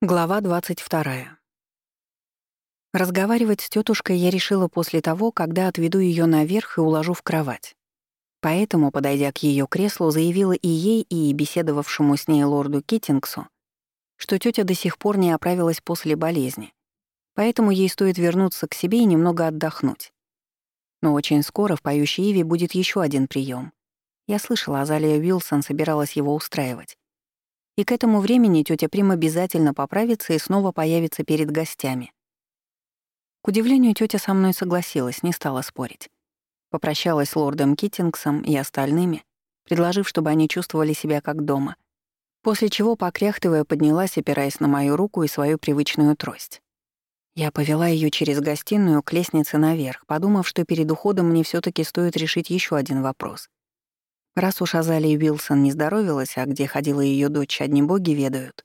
Глава 22. Разговаривать с тетушкой я решила после того, когда отведу ее наверх и уложу в кровать. Поэтому, подойдя к ее креслу, заявила и ей, и беседовавшему с ней лорду Киттингсу, что тетя до сих пор не оправилась после болезни, поэтому ей стоит вернуться к себе и немного отдохнуть. Но очень скоро в поющей Иве будет еще один прием. Я слышала, Азалия Уилсон собиралась его устраивать. И к этому времени тетя Прим обязательно поправится и снова появится перед гостями. К удивлению, тетя со мной согласилась, не стала спорить. Попрощалась с лордом Киттингсом и остальными, предложив, чтобы они чувствовали себя как дома. После чего, покряхтывая, поднялась, опираясь на мою руку и свою привычную трость. Я повела ее через гостиную к лестнице наверх, подумав, что перед уходом мне все таки стоит решить еще один вопрос. Раз уж Азалия Уилсон не здоровилась, а где ходила ее дочь, одни боги ведают.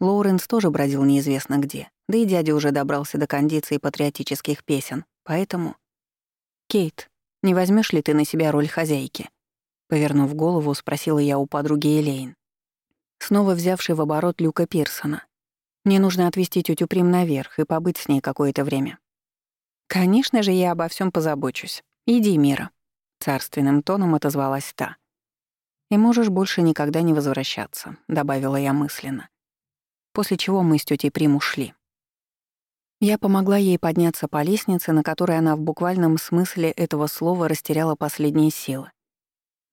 Лоуренс тоже бродил неизвестно где, да и дядя уже добрался до кондиции патриотических песен, поэтому... «Кейт, не возьмешь ли ты на себя роль хозяйки?» Повернув голову, спросила я у подруги Элейн, снова взявшей в оборот Люка Пирсона. «Мне нужно отвезти тетю Прим наверх и побыть с ней какое-то время». «Конечно же, я обо всем позабочусь. Иди, Мира», — царственным тоном отозвалась та. «И можешь больше никогда не возвращаться», — добавила я мысленно. После чего мы с тетей Прим ушли. Я помогла ей подняться по лестнице, на которой она в буквальном смысле этого слова растеряла последние силы.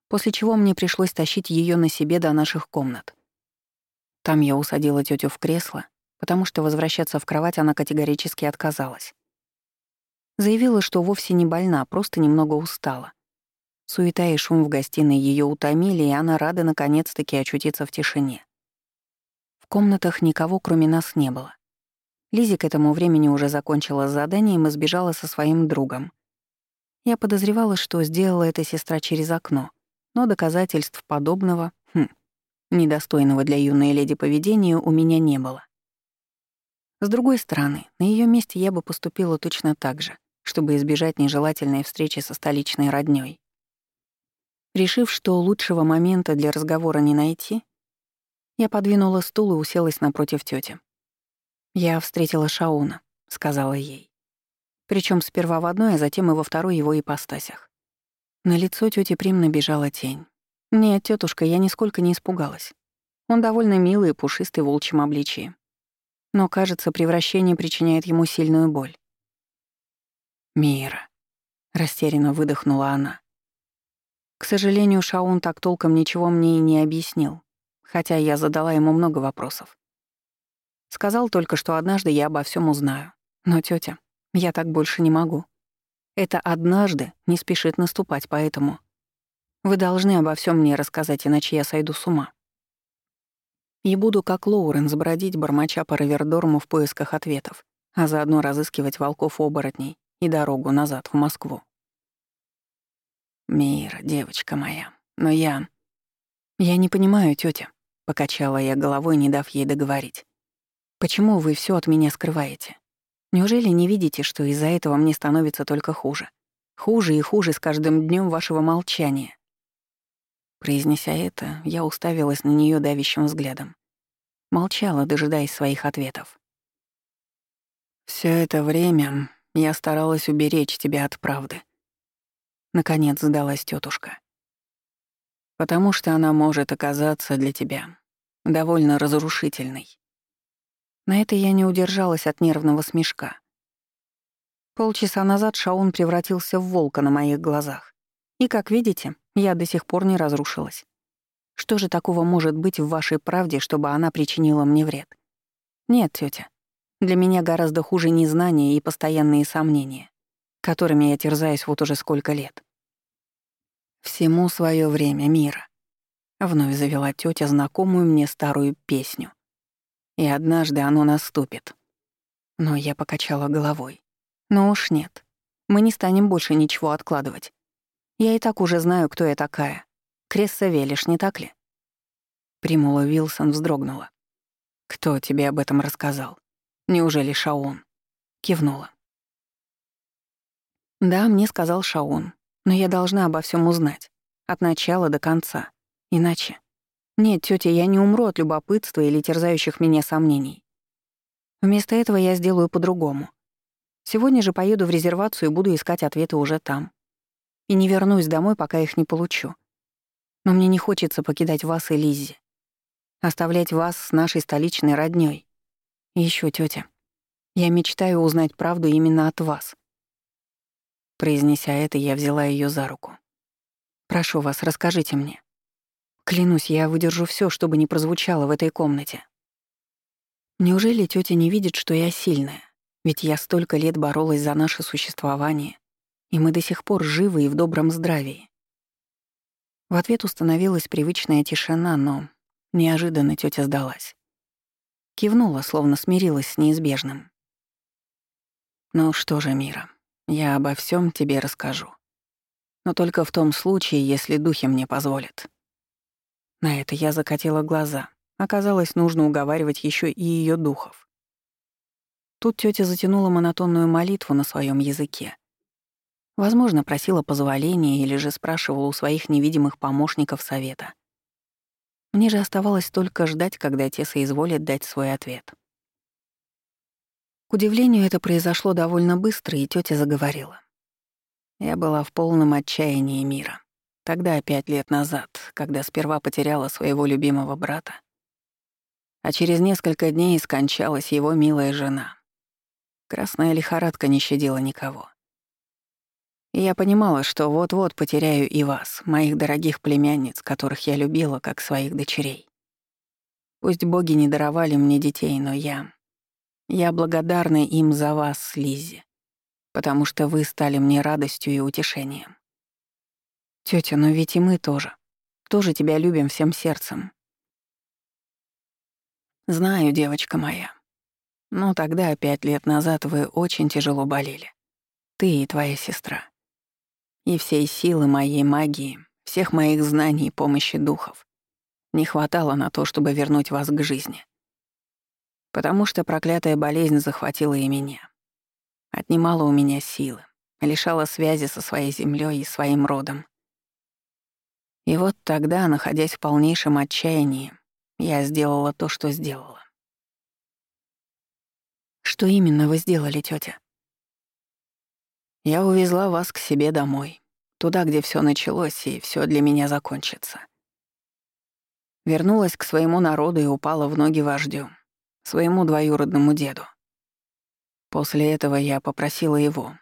После чего мне пришлось тащить ее на себе до наших комнат. Там я усадила тетю в кресло, потому что возвращаться в кровать она категорически отказалась. Заявила, что вовсе не больна, просто немного устала. Суета и шум в гостиной ее утомили, и она рада наконец-таки очутиться в тишине. В комнатах никого, кроме нас, не было. Лизи к этому времени уже закончила с заданием и сбежала со своим другом. Я подозревала, что сделала это сестра через окно, но доказательств подобного, хм, недостойного для юной леди поведения у меня не было. С другой стороны, на ее месте я бы поступила точно так же, чтобы избежать нежелательной встречи со столичной роднёй. Решив, что лучшего момента для разговора не найти, я подвинула стул и уселась напротив тети. «Я встретила Шауна», — сказала ей. Причем сперва в одной, а затем и во второй его ипостасях. На лицо тети Прим набежала тень. Нет, тетушка, я нисколько не испугалась. Он довольно милый и пушистый в волчьем обличии. Но, кажется, превращение причиняет ему сильную боль. «Мира», — растерянно выдохнула она. К сожалению, Шаун так толком ничего мне и не объяснил, хотя я задала ему много вопросов. Сказал только, что однажды я обо всем узнаю. Но, тетя, я так больше не могу. Это однажды не спешит наступать, поэтому... Вы должны обо всем мне рассказать, иначе я сойду с ума. И буду, как Лоуренс, бродить, бормоча по Равердорму в поисках ответов, а заодно разыскивать волков-оборотней и дорогу назад в Москву. Мира, девочка моя. Но я... Я не понимаю, тетя, покачала я головой, не дав ей договорить. Почему вы все от меня скрываете? Неужели не видите, что из-за этого мне становится только хуже? Хуже и хуже с каждым днем вашего молчания. Произнеся это, я уставилась на нее давящим взглядом. Молчала, дожидаясь своих ответов. Все это время я старалась уберечь тебя от правды. Наконец сдалась тетушка. Потому что она может оказаться для тебя довольно разрушительной. На это я не удержалась от нервного смешка. Полчаса назад Шаун превратился в волка на моих глазах. И, как видите, я до сих пор не разрушилась. Что же такого может быть в вашей правде, чтобы она причинила мне вред? Нет, тетя. Для меня гораздо хуже незнание и постоянные сомнения которыми я терзаюсь вот уже сколько лет. «Всему свое время, Мира», — вновь завела тетя знакомую мне старую песню. «И однажды оно наступит». Но я покачала головой. «Ну уж нет. Мы не станем больше ничего откладывать. Я и так уже знаю, кто я такая. Кресса Велиш, не так ли?» Примула Вилсон вздрогнула. «Кто тебе об этом рассказал? Неужели Шаун?» Кивнула. Да, мне сказал Шаун, но я должна обо всем узнать. От начала до конца. Иначе... Нет, тетя, я не умру от любопытства или терзающих меня сомнений. Вместо этого я сделаю по-другому. Сегодня же поеду в резервацию и буду искать ответы уже там. И не вернусь домой, пока их не получу. Но мне не хочется покидать вас и Лиззи. Оставлять вас с нашей столичной роднёй. И ещё, тётя, я мечтаю узнать правду именно от вас. Произнеся это, я взяла её за руку. Прошу вас, расскажите мне. Клянусь, я выдержу всё, чтобы не прозвучало в этой комнате. Неужели тётя не видит, что я сильная? Ведь я столько лет боролась за наше существование, и мы до сих пор живы и в добром здравии. В ответ установилась привычная тишина, но неожиданно тетя сдалась. Кивнула, словно смирилась с неизбежным. «Ну что же, Мира, я обо всем тебе расскажу. Но только в том случае, если духи мне позволят». На это я закатила глаза. Оказалось, нужно уговаривать еще и ее духов. Тут тетя затянула монотонную молитву на своем языке, Возможно, просила позволения или же спрашивала у своих невидимых помощников совета. Мне же оставалось только ждать, когда те соизволят дать свой ответ. К удивлению, это произошло довольно быстро, и тетя заговорила. Я была в полном отчаянии мира. Тогда, пять лет назад, когда сперва потеряла своего любимого брата, а через несколько дней скончалась его милая жена. Красная лихорадка не щадила никого. И я понимала, что вот-вот потеряю и вас, моих дорогих племянниц, которых я любила как своих дочерей. Пусть боги не даровали мне детей, но я... Я благодарна им за вас, Лиззи, потому что вы стали мне радостью и утешением. Тётя, но ведь и мы тоже. Тоже тебя любим всем сердцем. Знаю, девочка моя. Но тогда, пять лет назад, вы очень тяжело болели. Ты и твоя сестра и всей силы моей магии, всех моих знаний и помощи духов не хватало на то, чтобы вернуть вас к жизни. Потому что проклятая болезнь захватила и меня. Отнимала у меня силы, лишала связи со своей землей и своим родом. И вот тогда, находясь в полнейшем отчаянии, я сделала то, что сделала. «Что именно вы сделали, тетя? Я увезла вас к себе домой, туда, где все началось и все для меня закончится. Вернулась к своему народу и упала в ноги вождю, своему двоюродному деду. После этого я попросила его,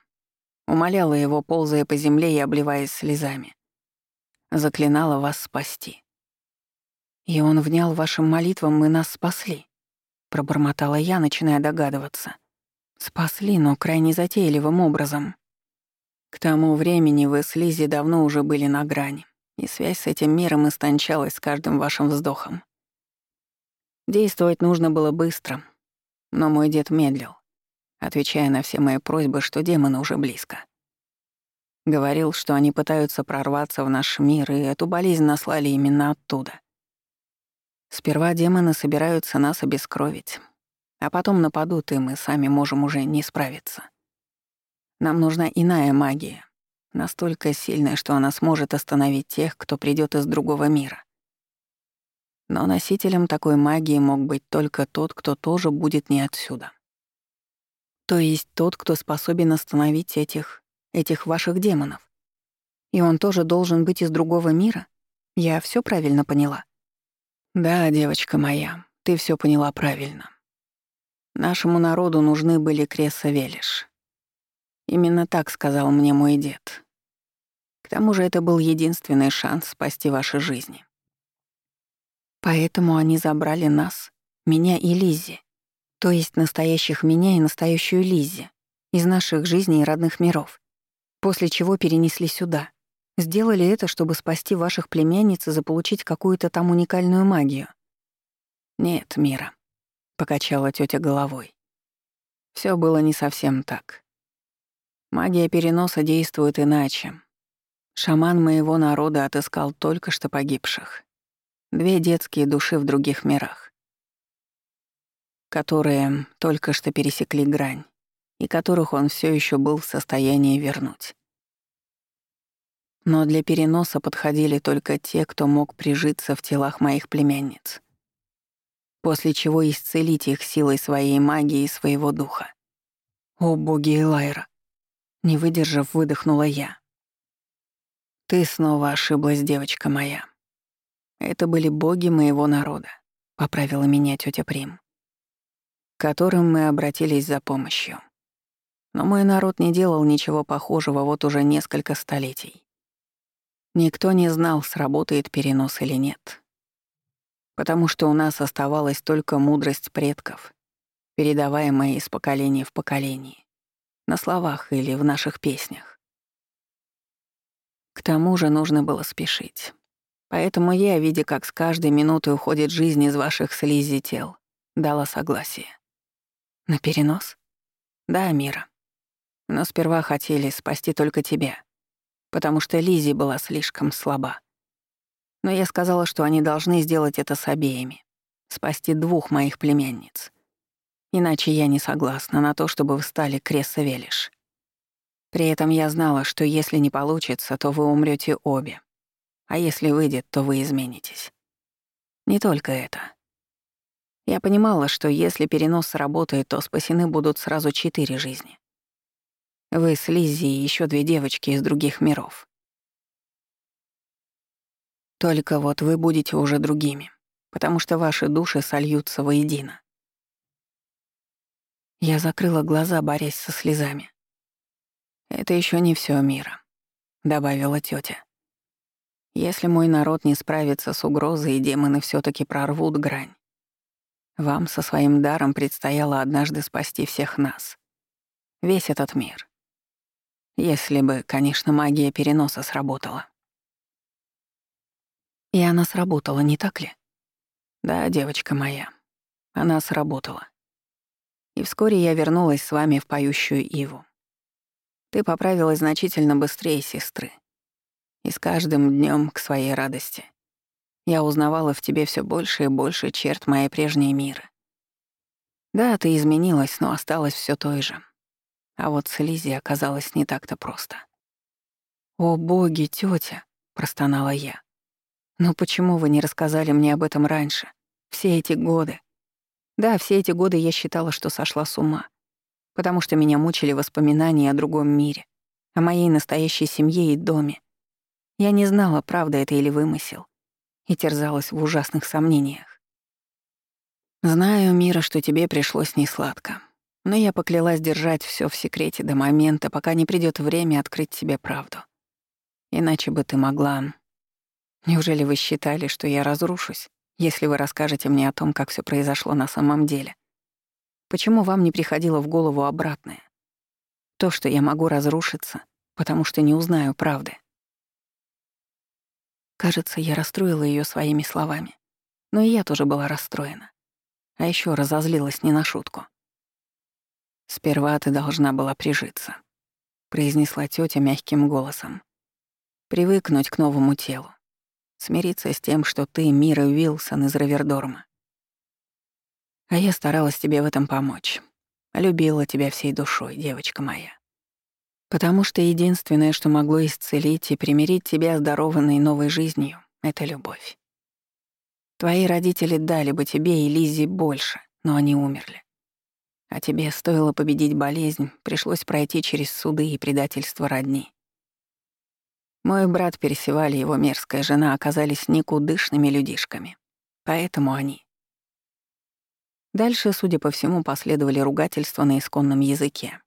умоляла его, ползая по земле и обливаясь слезами. Заклинала вас спасти. И он внял вашим молитвам, мы нас спасли. Пробормотала я, начиная догадываться. Спасли, но крайне затейливым образом. К тому времени вы с Лизи давно уже были на грани, и связь с этим миром истончалась с каждым вашим вздохом. Действовать нужно было быстро, но мой дед медлил, отвечая на все мои просьбы, что демоны уже близко. Говорил, что они пытаются прорваться в наш мир, и эту болезнь наслали именно оттуда. Сперва демоны собираются нас обескровить, а потом нападут, и мы сами можем уже не справиться. Нам нужна иная магия, настолько сильная, что она сможет остановить тех, кто придет из другого мира. Но носителем такой магии мог быть только тот, кто тоже будет не отсюда. То есть тот, кто способен остановить этих, этих ваших демонов. И он тоже должен быть из другого мира? Я все правильно поняла? Да, девочка моя, ты все поняла правильно. Нашему народу нужны были Креса Велиш, Именно так сказал мне мой дед. К тому же это был единственный шанс спасти ваши жизни. Поэтому они забрали нас, меня и Лиззи, то есть настоящих меня и настоящую Лиззи, из наших жизней и родных миров, после чего перенесли сюда. Сделали это, чтобы спасти ваших племянниц и заполучить какую-то там уникальную магию. Нет, Мира, покачала тетя головой. Все было не совсем так. Магия переноса действует иначе. Шаман моего народа отыскал только что погибших. Две детские души в других мирах, которые только что пересекли грань и которых он все еще был в состоянии вернуть. Но для переноса подходили только те, кто мог прижиться в телах моих племянниц. после чего исцелить их силой своей магии и своего духа. О боги Элайра! Не выдержав, выдохнула я. Ты снова ошиблась, девочка моя. Это были боги моего народа, поправила меня тетя Прим, к которым мы обратились за помощью. Но мой народ не делал ничего похожего вот уже несколько столетий. Никто не знал, сработает перенос или нет. Потому что у нас оставалась только мудрость предков, передаваемая из поколения в поколение, на словах или в наших песнях. К тому же нужно было спешить. Поэтому я, видя, как с каждой минутой уходит жизнь из ваших слизи тел, дала согласие. На перенос? Да, Мира. Но сперва хотели спасти только тебя потому что Лизи была слишком слаба. Но я сказала, что они должны сделать это с обеими, спасти двух моих племянниц. Иначе я не согласна на то, чтобы вы стали Кресса Велиш. При этом я знала, что если не получится, то вы умрете обе. А если выйдет, то вы изменитесь. Не только это. Я понимала, что если перенос сработает, то спасены будут сразу четыре жизни. Вы с Лиззи и еще две девочки из других миров. Только вот вы будете уже другими, потому что ваши души сольются воедино. Я закрыла глаза, борясь со слезами. «Это еще не все мира», — добавила тетя. «Если мой народ не справится с угрозой, и демоны все таки прорвут грань, вам со своим даром предстояло однажды спасти всех нас. Весь этот мир. Если бы, конечно, магия переноса сработала. И она сработала, не так ли? Да, девочка моя, она сработала. И вскоре я вернулась с вами в поющую Иву. Ты поправилась значительно быстрее сестры. И с каждым днем к своей радости я узнавала в тебе все больше и больше черт моей прежней миры. Да, ты изменилась, но осталась все той же. А вот с Лизи оказалось не так-то просто. «О боги, тетя, простонала я. «Но почему вы не рассказали мне об этом раньше? Все эти годы?» Да, все эти годы я считала, что сошла с ума, потому что меня мучили воспоминания о другом мире, о моей настоящей семье и доме. Я не знала, правда это или вымысел, и терзалась в ужасных сомнениях. «Знаю, Мира, что тебе пришлось несладко. Но я поклялась держать все в секрете до момента, пока не придет время открыть тебе правду. Иначе бы ты могла... Неужели вы считали, что я разрушусь, если вы расскажете мне о том, как все произошло на самом деле? Почему вам не приходило в голову обратное? То, что я могу разрушиться, потому что не узнаю правды. Кажется, я расстроила ее своими словами. Но и я тоже была расстроена. А еще разозлилась не на шутку. «Сперва ты должна была прижиться», — произнесла тетя мягким голосом. «Привыкнуть к новому телу. Смириться с тем, что ты Мира Уилсон из Равердорма. А я старалась тебе в этом помочь. Любила тебя всей душой, девочка моя. Потому что единственное, что могло исцелить и примирить тебя с новой жизнью — это любовь. Твои родители дали бы тебе и Лизе больше, но они умерли. А тебе стоило победить болезнь, пришлось пройти через суды и предательство родни. Мой брат Персиваль и его мерзкая жена оказались никудышными людишками. Поэтому они. Дальше, судя по всему, последовали ругательства на исконном языке.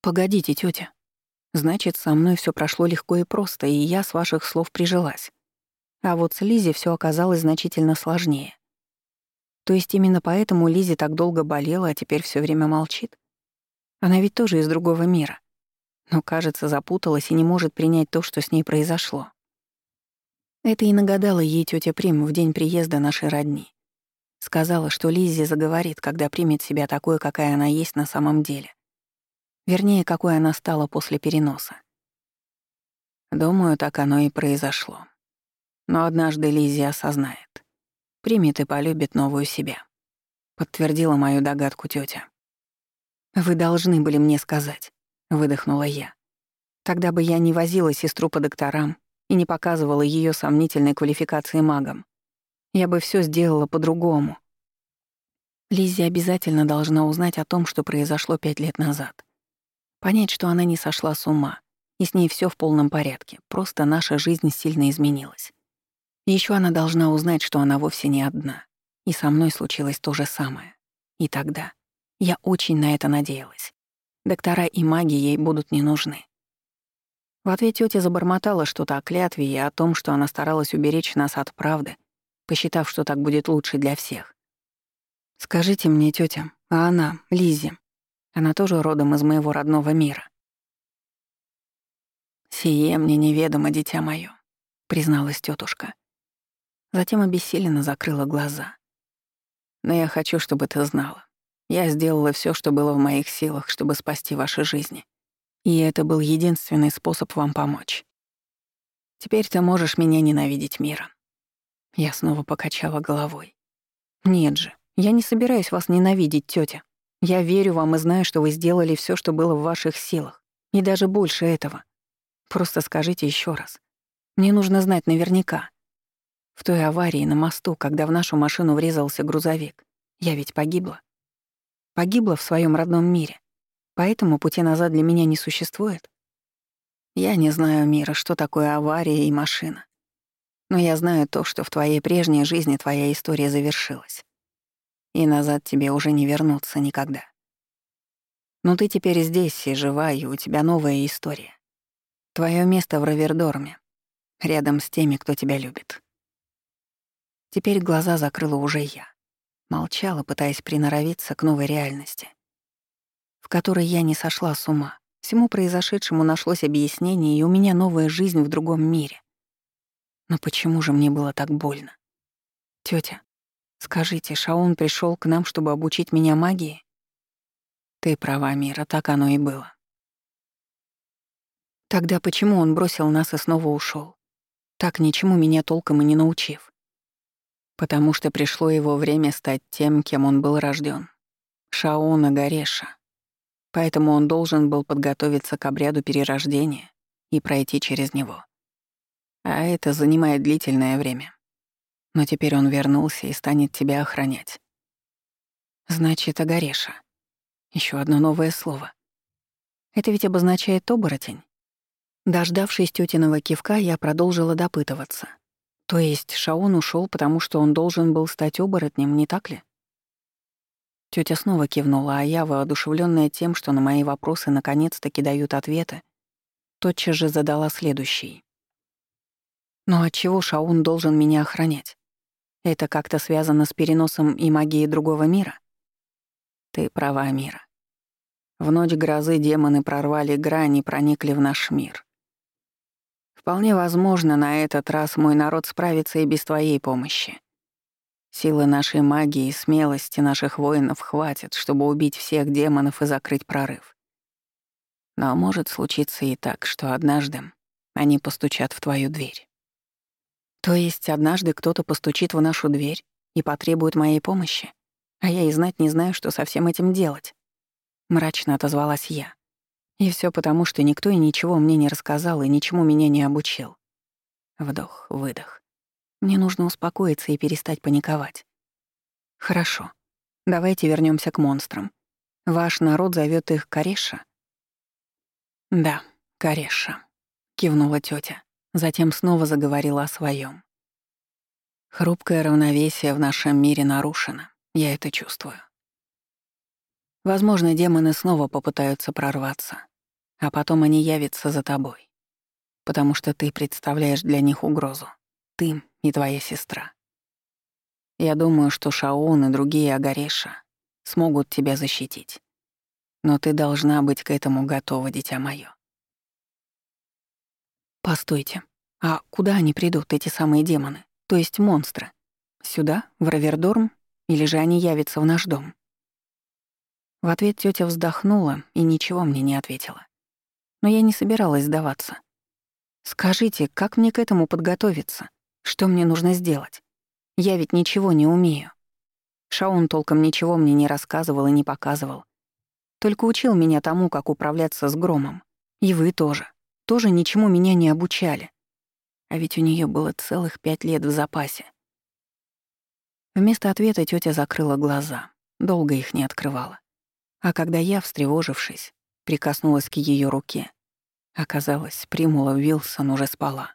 «Погодите, тетя. Значит, со мной все прошло легко и просто, и я с ваших слов прижилась. А вот с Лизи все оказалось значительно сложнее. То есть именно поэтому Лизи так долго болела, а теперь все время молчит? Она ведь тоже из другого мира. Но, кажется, запуталась и не может принять то, что с ней произошло. Это и нагадала ей тетя Прим в день приезда нашей родни. Сказала, что Лиззи заговорит, когда примет себя такой, какая она есть на самом деле. Вернее, какой она стала после переноса. Думаю, так оно и произошло. Но однажды Лиззи осознает примет и полюбит новую себя», — подтвердила мою догадку тетя. «Вы должны были мне сказать», — выдохнула я. «Тогда бы я не возила сестру по докторам и не показывала ее сомнительной квалификации магом. Я бы все сделала по-другому. Лиззи обязательно должна узнать о том, что произошло пять лет назад. Понять, что она не сошла с ума, и с ней все в полном порядке, просто наша жизнь сильно изменилась. Еще она должна узнать, что она вовсе не одна. И со мной случилось то же самое. И тогда я очень на это надеялась. Доктора и маги ей будут не нужны. В ответ тетя забормотала что-то о клятве и о том, что она старалась уберечь нас от правды, посчитав, что так будет лучше для всех. «Скажите мне, тетя, а она, Лизи, она тоже родом из моего родного мира?» «Сие мне неведомо, дитя моё», — призналась тетушка. Затем обессиленно закрыла глаза. «Но я хочу, чтобы ты знала. Я сделала все, что было в моих силах, чтобы спасти ваши жизни. И это был единственный способ вам помочь. Теперь ты можешь меня ненавидеть миром. Я снова покачала головой. Нет же, я не собираюсь вас ненавидеть, тетя. Я верю вам и знаю, что вы сделали все, что было в ваших силах. И даже больше этого. Просто скажите еще раз. Мне нужно знать наверняка. В той аварии на мосту, когда в нашу машину врезался грузовик, я ведь погибла. Погибла в своем родном мире. Поэтому пути назад для меня не существует. Я не знаю мира, что такое авария и машина. Но я знаю то, что в твоей прежней жизни твоя история завершилась. И назад тебе уже не вернуться никогда. Но ты теперь здесь и жива, и у тебя новая история. Твое место в Равердорме, рядом с теми, кто тебя любит. Теперь глаза закрыла уже я. Молчала, пытаясь приноровиться к новой реальности, в которой я не сошла с ума. Всему произошедшему нашлось объяснение, и у меня новая жизнь в другом мире. Но почему же мне было так больно? Тётя, скажите, Шаун пришёл к нам, чтобы обучить меня магии? Ты права, Мира, так оно и было. Тогда почему он бросил нас и снова ушёл? Так ничему меня толком и не научив потому что пришло его время стать тем, кем он был рожден Шауна Гареша. Поэтому он должен был подготовиться к обряду перерождения и пройти через него. А это занимает длительное время. Но теперь он вернулся и станет тебя охранять. Значит, Агареша. Еще одно новое слово. Это ведь обозначает оборотень. Дождавшись тетиного кивка, я продолжила допытываться. То есть Шаон ушел, потому что он должен был стать оборотнем, не так ли? Тётя снова кивнула, а я, воодушевленная тем, что на мои вопросы наконец-таки дают ответы, тотчас же задала следующий. «Но отчего Шаун должен меня охранять? Это как-то связано с переносом и магией другого мира?» «Ты права, Мира. В ночь грозы демоны прорвали грань и проникли в наш мир. Вполне возможно, на этот раз мой народ справится и без твоей помощи. Силы нашей магии и смелости наших воинов хватит, чтобы убить всех демонов и закрыть прорыв. Но может случиться и так, что однажды они постучат в твою дверь. То есть однажды кто-то постучит в нашу дверь и потребует моей помощи, а я и знать не знаю, что со всем этим делать. Мрачно отозвалась я. И все потому, что никто и ничего мне не рассказал и ничему меня не обучил. Вдох, выдох. Мне нужно успокоиться и перестать паниковать. Хорошо. Давайте вернемся к монстрам. Ваш народ зовет их Кареша? Да, Кареша, кивнула тетя. Затем снова заговорила о своем. Хрупкое равновесие в нашем мире нарушено. Я это чувствую. Возможно, демоны снова попытаются прорваться, а потом они явятся за тобой, потому что ты представляешь для них угрозу. Ты и твоя сестра. Я думаю, что Шаон и другие Агареша смогут тебя защитить. Но ты должна быть к этому готова, дитя моё. Постойте, а куда они придут, эти самые демоны, то есть монстры? Сюда, в Равердорм, или же они явятся в наш дом? В ответ тетя вздохнула и ничего мне не ответила. Но я не собиралась сдаваться. «Скажите, как мне к этому подготовиться? Что мне нужно сделать? Я ведь ничего не умею». Шаун толком ничего мне не рассказывал и не показывал. Только учил меня тому, как управляться с громом. И вы тоже. Тоже ничему меня не обучали. А ведь у нее было целых пять лет в запасе. Вместо ответа тетя закрыла глаза, долго их не открывала. А когда я, встревожившись, прикоснулась к ее руке, оказалось, Примула Вилсон уже спала.